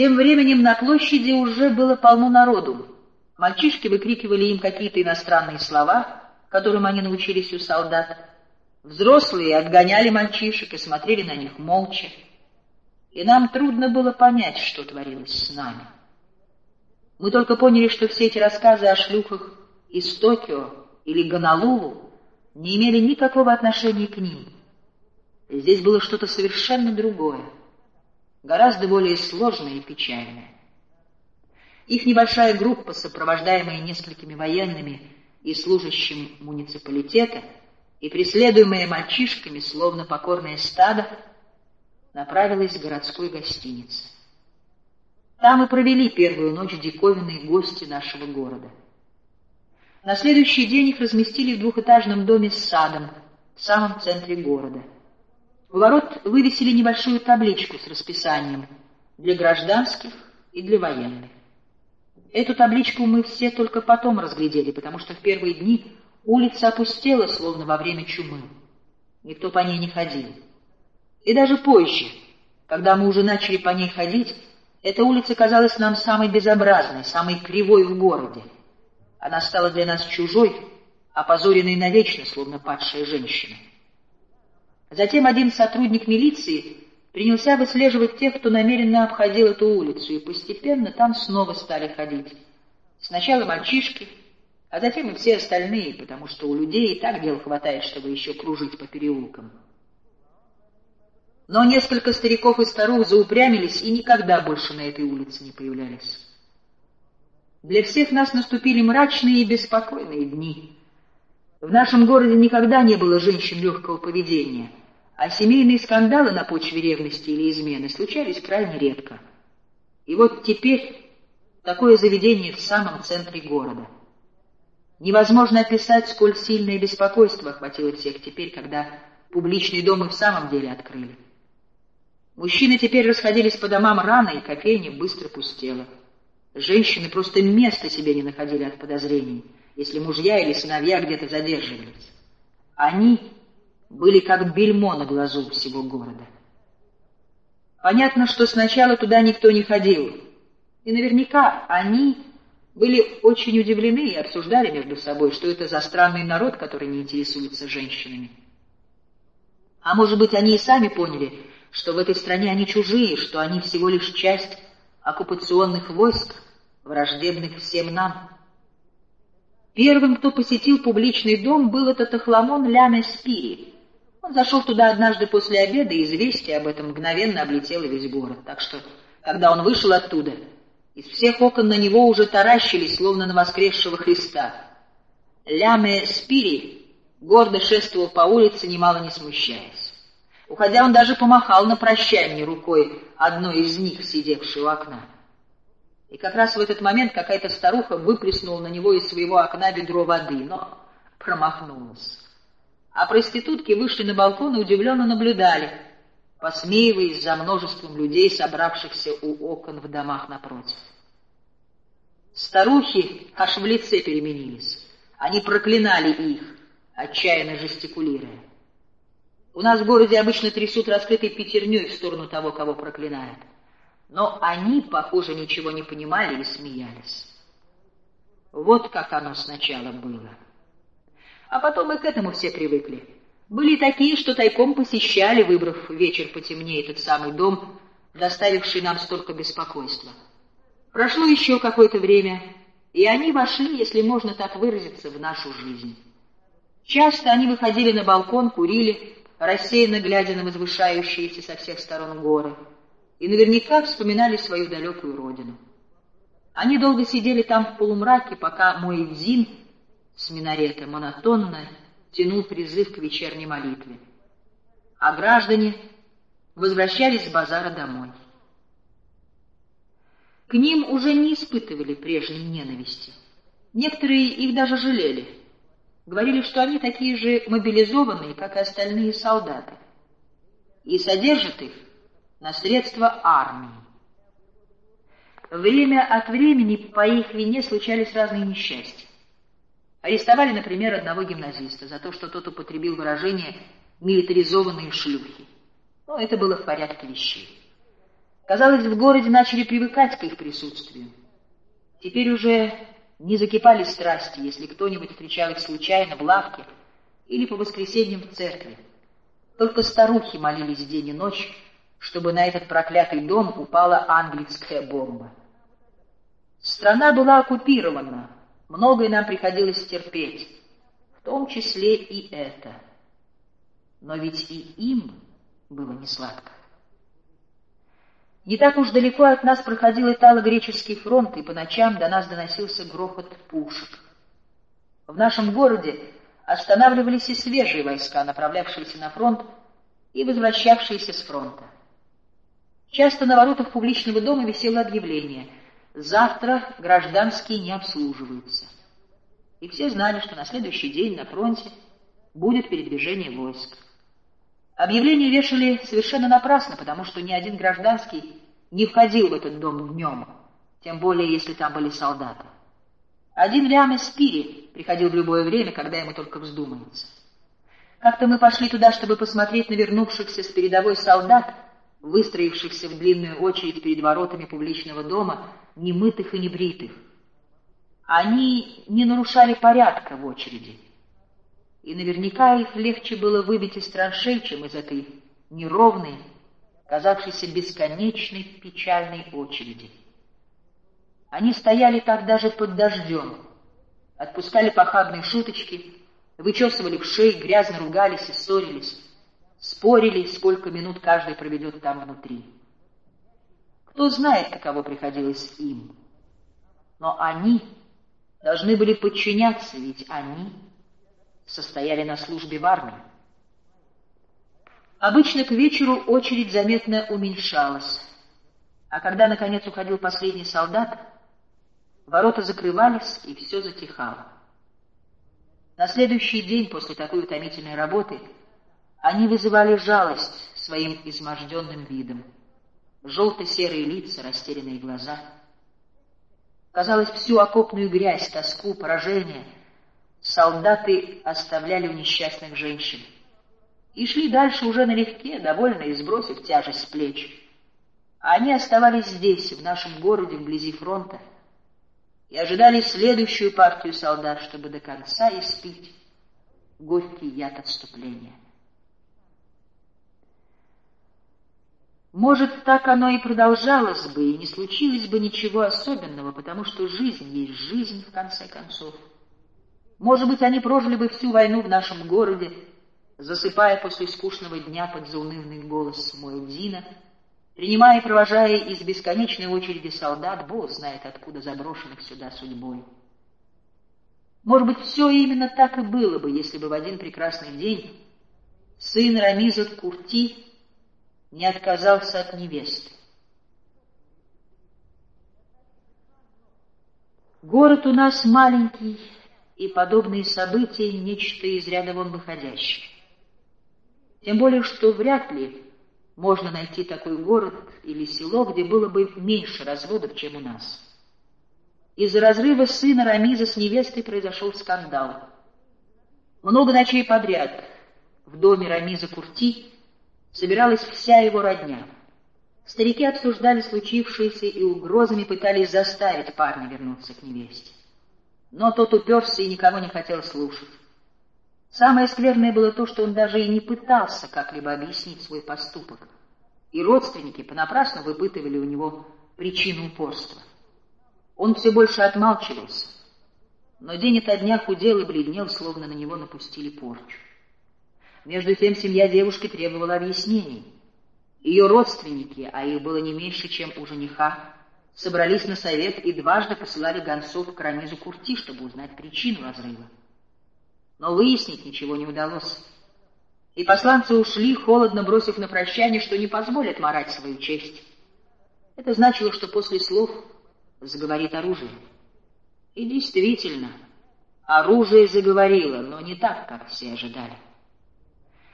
Тем временем на площади уже было полно народу. Мальчишки выкрикивали им какие-то иностранные слова, которым они научились у солдат. Взрослые отгоняли мальчишек и смотрели на них молча. И нам трудно было понять, что творилось с нами. Мы только поняли, что все эти рассказы о шлюхах из Токио или Гонолулу не имели никакого отношения к ним. Здесь было что-то совершенно другое, гораздо более сложное и печальное. Их небольшая группа, сопровождаемая несколькими военными и служащим муниципалитета, и преследуемая мальчишками, словно покорное стадо, направилась к городской гостинице. Там и провели первую ночь диковинные гости нашего города. На следующий день их разместили в двухэтажном доме с садом в самом центре города. У ворот вывесили небольшую табличку с расписанием для гражданских и для военных. Эту табличку мы все только потом разглядели, потому что в первые дни улица опустела, словно во время чумы. Никто по ней не ходил. И даже позже, когда мы уже начали по ней ходить, эта улица казалась нам самой безобразной, самой кривой в городе. Она стала для нас чужой, опозоренной навечно, словно падшая женщина. Затем один сотрудник милиции принялся выслеживать тех, кто намеренно обходил эту улицу, и постепенно там снова стали ходить. Сначала мальчишки, а затем и все остальные, потому что у людей и так дел хватает, чтобы еще кружить по переулкам. Но несколько стариков и старух заупрямились и никогда больше на этой улице не появлялись. Для всех нас наступили мрачные и беспокойные дни. В нашем городе никогда не было женщин легкого поведения — а семейные скандалы на почве ревности или измены случались крайне редко. И вот теперь такое заведение в самом центре города. Невозможно описать, сколь сильное беспокойство охватило всех теперь, когда публичный дом и в самом деле открыли. Мужчины теперь расходились по домам рано, и кофейня быстро пустела. Женщины просто места себе не находили от подозрений, если мужья или сыновья где-то задерживались. Они были как бельмо на глазу всего города. Понятно, что сначала туда никто не ходил, и наверняка они были очень удивлены и обсуждали между собой, что это за странный народ, который не интересуется женщинами. А может быть, они и сами поняли, что в этой стране они чужие, что они всего лишь часть оккупационных войск, враждебных всем нам. Первым, кто посетил публичный дом, был этот охламон Ляме Спири, он зашел туда однажды после обеда, и известие об этом мгновенно облетело весь город. Так что, когда он вышел оттуда, из всех окон на него уже таращились, словно на воскресшего Христа. Ляме Спири гордо шествовал по улице, немало не смущаясь. Уходя, он даже помахал на прощание рукой одной из них, сидевшей у окна. И как раз в этот момент какая-то старуха выплеснула на него из своего окна ведро воды, но промахнулась а проститутки вышли на балкон и удивленно наблюдали, посмеиваясь за множеством людей, собравшихся у окон в домах напротив. Старухи аж в лице переменились. Они проклинали их, отчаянно жестикулируя. У нас в городе обычно трясут раскрытой пятерней в сторону того, кого проклинают. Но они, похоже, ничего не понимали и смеялись. Вот как оно сначала было. А потом и к этому все привыкли. Были такие, что тайком посещали, выбрав вечер потемнее этот самый дом, доставивший нам столько беспокойства. Прошло еще какое-то время, и они вошли, если можно так выразиться, в нашу жизнь. Часто они выходили на балкон, курили, рассеянно глядя на возвышающиеся со всех сторон горы, и наверняка вспоминали свою далекую родину. Они долго сидели там в полумраке, пока мой Дзин с минарета монотонно тянул призыв к вечерней молитве. А граждане возвращались с базара домой. К ним уже не испытывали прежней ненависти. Некоторые их даже жалели. Говорили, что они такие же мобилизованные, как и остальные солдаты. И содержат их на средства армии. Время от времени по их вине случались разные несчастья. Арестовали, например, одного гимназиста за то, что тот употребил выражение «милитаризованные шлюхи». Но это было в порядке вещей. Казалось, в городе начали привыкать к их присутствию. Теперь уже не закипали страсти, если кто-нибудь встречал их случайно в лавке или по воскресеньям в церкви. Только старухи молились день и ночь, чтобы на этот проклятый дом упала английская бомба. Страна была оккупирована, многое нам приходилось терпеть, в том числе и это. Но ведь и им было не сладко. Не так уж далеко от нас проходил итало-греческий фронт, и по ночам до нас доносился грохот пушек. В нашем городе останавливались и свежие войска, направлявшиеся на фронт и возвращавшиеся с фронта. Часто на воротах публичного дома висело объявление «Завтра гражданские не обслуживаются». И все знали, что на следующий день на фронте будет передвижение войск. Объявление вешали совершенно напрасно, потому что ни один гражданский не входил в этот дом днем, тем более если там были солдаты. Один Лям Спири приходил в любое время, когда ему только вздумается. Как-то мы пошли туда, чтобы посмотреть на вернувшихся с передовой солдат, выстроившихся в длинную очередь перед воротами публичного дома, немытых и небритых. Они не нарушали порядка в очереди. И наверняка их легче было выбить из траншей, чем из этой неровной, казавшейся бесконечной печальной очереди. Они стояли так даже под дождем, отпускали похабные шуточки, вычесывали в шеи, грязно ругались и ссорились, спорили, сколько минут каждый проведет там внутри. Кто знает, каково приходилось им. Но они должны были подчиняться, ведь они состояли на службе в армии. Обычно к вечеру очередь заметно уменьшалась, а когда, наконец, уходил последний солдат, ворота закрывались, и все затихало. На следующий день после такой утомительной работы они вызывали жалость своим изможденным видом. Желто-серые лица, растерянные глаза. Казалось, всю окопную грязь, тоску, поражение солдаты оставляли у несчастных женщин и шли дальше уже налегке, довольно сбросив тяжесть с плеч. Они оставались здесь, в нашем городе, вблизи фронта, и ожидали следующую партию солдат, чтобы до конца испить горький яд отступления. Может, так оно и продолжалось бы, и не случилось бы ничего особенного, потому что жизнь есть жизнь, в конце концов. Может быть, они прожили бы всю войну в нашем городе, засыпая после скучного дня под заунывный голос Муэдзина, принимая и провожая из бесконечной очереди солдат, Бог знает откуда заброшенных сюда судьбой. Может быть, все именно так и было бы, если бы в один прекрасный день сын Рамиза Курти не отказался от невесты. Город у нас маленький, и подобные события — нечто из ряда вон выходящее. Тем более, что вряд ли можно найти такой город или село, где было бы меньше разводов, чем у нас. Из-за разрыва сына Рамиза с невестой произошел скандал. Много ночей подряд в доме Рамиза Курти собиралась вся его родня. Старики обсуждали случившееся и угрозами пытались заставить парня вернуться к невесте. Но тот уперся и никого не хотел слушать. Самое скверное было то, что он даже и не пытался как-либо объяснить свой поступок. И родственники понапрасну выпытывали у него причину упорства. Он все больше отмалчивался, но день ото дня худел и бледнел, словно на него напустили порчу. Между тем семья девушки требовала объяснений. Ее родственники, а их было не меньше, чем у жениха, собрались на совет и дважды посылали гонцов к Рамизу Курти, чтобы узнать причину разрыва но выяснить ничего не удалось. И посланцы ушли, холодно бросив на прощание, что не позволят марать свою честь. Это значило, что после слов заговорит оружие. И действительно, оружие заговорило, но не так, как все ожидали.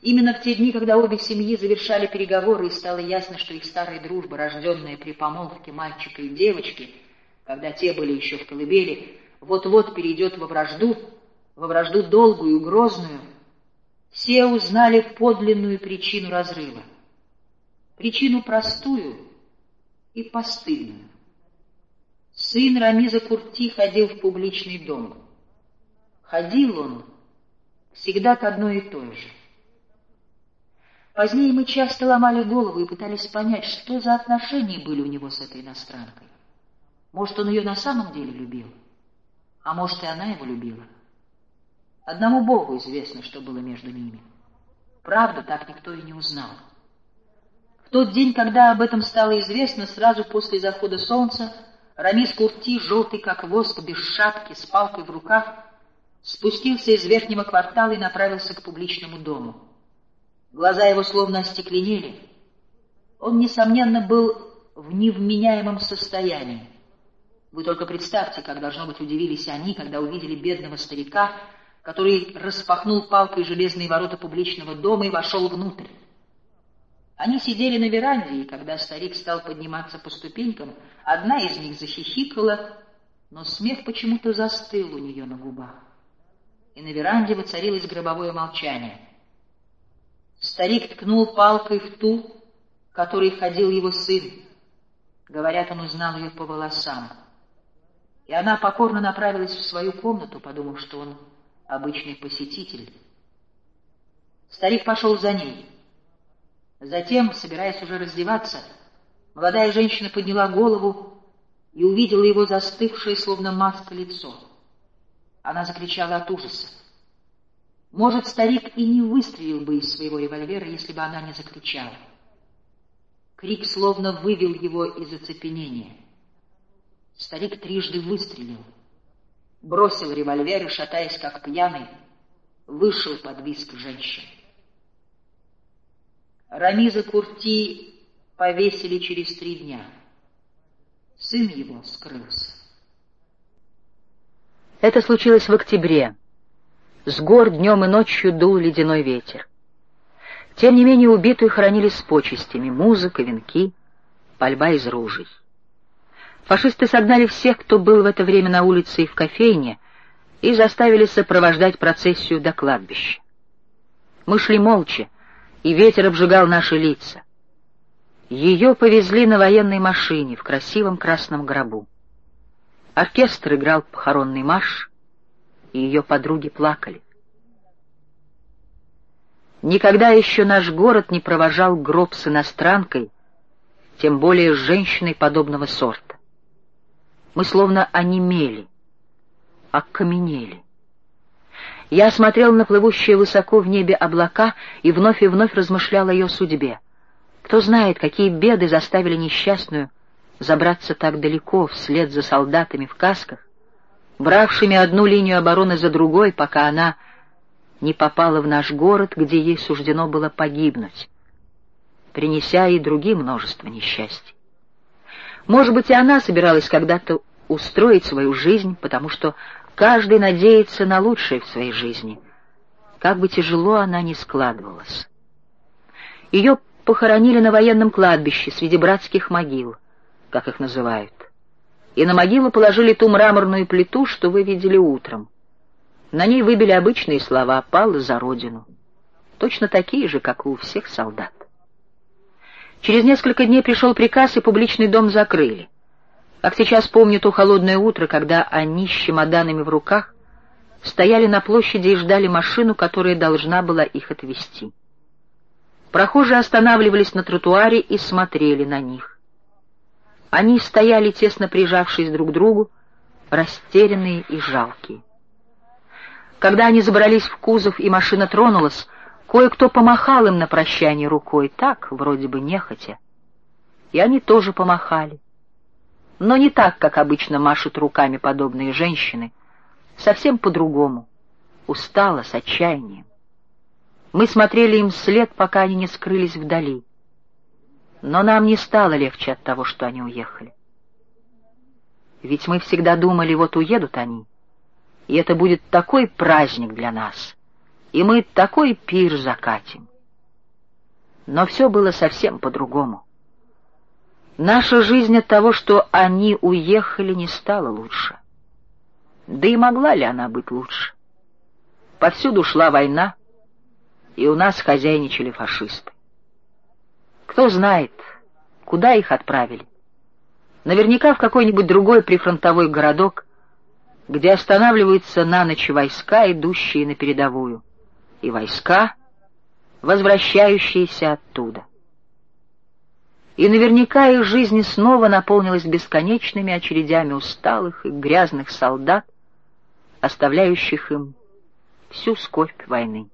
Именно в те дни, когда обе семьи завершали переговоры, и стало ясно, что их старая дружба, рожденная при помолвке мальчика и девочки, когда те были еще в колыбели, вот-вот перейдет во вражду, во вражду долгую и грозную, все узнали подлинную причину разрыва. Причину простую, и постыдным. Сын Рамиза Курти ходил в публичный дом. Ходил он всегда к одной и той же. Позднее мы часто ломали голову и пытались понять, что за отношения были у него с этой иностранкой. Может, он ее на самом деле любил, а может, и она его любила. Одному Богу известно, что было между ними. Правда, так никто и не узнал. В тот день, когда об этом стало известно, сразу после захода солнца, Рамис Курти, желтый как воск, без шапки, с палкой в руках, спустился из верхнего квартала и направился к публичному дому. Глаза его словно остекленели. Он, несомненно, был в невменяемом состоянии. Вы только представьте, как, должно быть, удивились они, когда увидели бедного старика, который распахнул палкой железные ворота публичного дома и вошел внутрь. Они сидели на веранде, и когда старик стал подниматься по ступенькам, одна из них захихикала, но смех почему-то застыл у нее на губах. И на веранде воцарилось гробовое молчание. Старик ткнул палкой в ту, которой ходил его сын. Говорят, он узнал ее по волосам. И она покорно направилась в свою комнату, подумав, что он обычный посетитель. Старик пошел за ней. Затем, собираясь уже раздеваться, молодая женщина подняла голову и увидела его застывшее, словно маска, лицо. Она закричала от ужаса. Может, старик и не выстрелил бы из своего револьвера, если бы она не закричала. Крик словно вывел его из оцепенения. Старик трижды выстрелил, бросил револьвер и, шатаясь как пьяный, вышел под виск женщины. Рамиза Курти повесили через три дня. Сын его скрылся. Это случилось в октябре. С гор днем и ночью дул ледяной ветер. Тем не менее убитую хоронили с почестями, музыка, венки, пальба из ружей. Фашисты согнали всех, кто был в это время на улице и в кофейне, и заставили сопровождать процессию до кладбища. Мы шли молча, и ветер обжигал наши лица. Ее повезли на военной машине в красивом красном гробу. Оркестр играл похоронный марш, и ее подруги плакали. Никогда еще наш город не провожал гроб с иностранкой, тем более с женщиной подобного сорта. Мы словно онемели, окаменели. Я смотрел на плывущие высоко в небе облака и вновь и вновь размышлял о ее судьбе. Кто знает, какие беды заставили несчастную забраться так далеко вслед за солдатами в касках, бравшими одну линию обороны за другой, пока она не попала в наш город, где ей суждено было погибнуть, принеся и другим множество несчастий. Может быть, и она собиралась когда-то устроить свою жизнь, потому что каждый надеется на лучшее в своей жизни, как бы тяжело она ни складывалась. Ее похоронили на военном кладбище среди братских могил, как их называют, и на могилу положили ту мраморную плиту, что вы видели утром. На ней выбили обычные слова «пал за родину», точно такие же, как у всех солдат. Через несколько дней пришел приказ, и публичный дом закрыли. Как сейчас помню то холодное утро, когда они с чемоданами в руках стояли на площади и ждали машину, которая должна была их отвезти. Прохожие останавливались на тротуаре и смотрели на них. Они стояли, тесно прижавшись друг к другу, растерянные и жалкие. Когда они забрались в кузов и машина тронулась, кое-кто помахал им на прощание рукой, так, вроде бы нехотя. И они тоже помахали но не так, как обычно машут руками подобные женщины, совсем по-другому, устало, с отчаянием. Мы смотрели им вслед, пока они не скрылись вдали. Но нам не стало легче от того, что они уехали. Ведь мы всегда думали, вот уедут они, и это будет такой праздник для нас, и мы такой пир закатим. Но все было совсем по-другому. Наша жизнь от того, что они уехали, не стала лучше. Да и могла ли она быть лучше? Повсюду шла война, и у нас хозяйничали фашисты. Кто знает, куда их отправили Наверняка в какой-нибудь другой прифронтовой городок, где останавливаются на ночь войска, идущие на передовую, и войска, возвращающиеся оттуда. И наверняка их жизнь снова наполнилась бесконечными очередями усталых и грязных солдат, оставляющих им всю скорбь войны.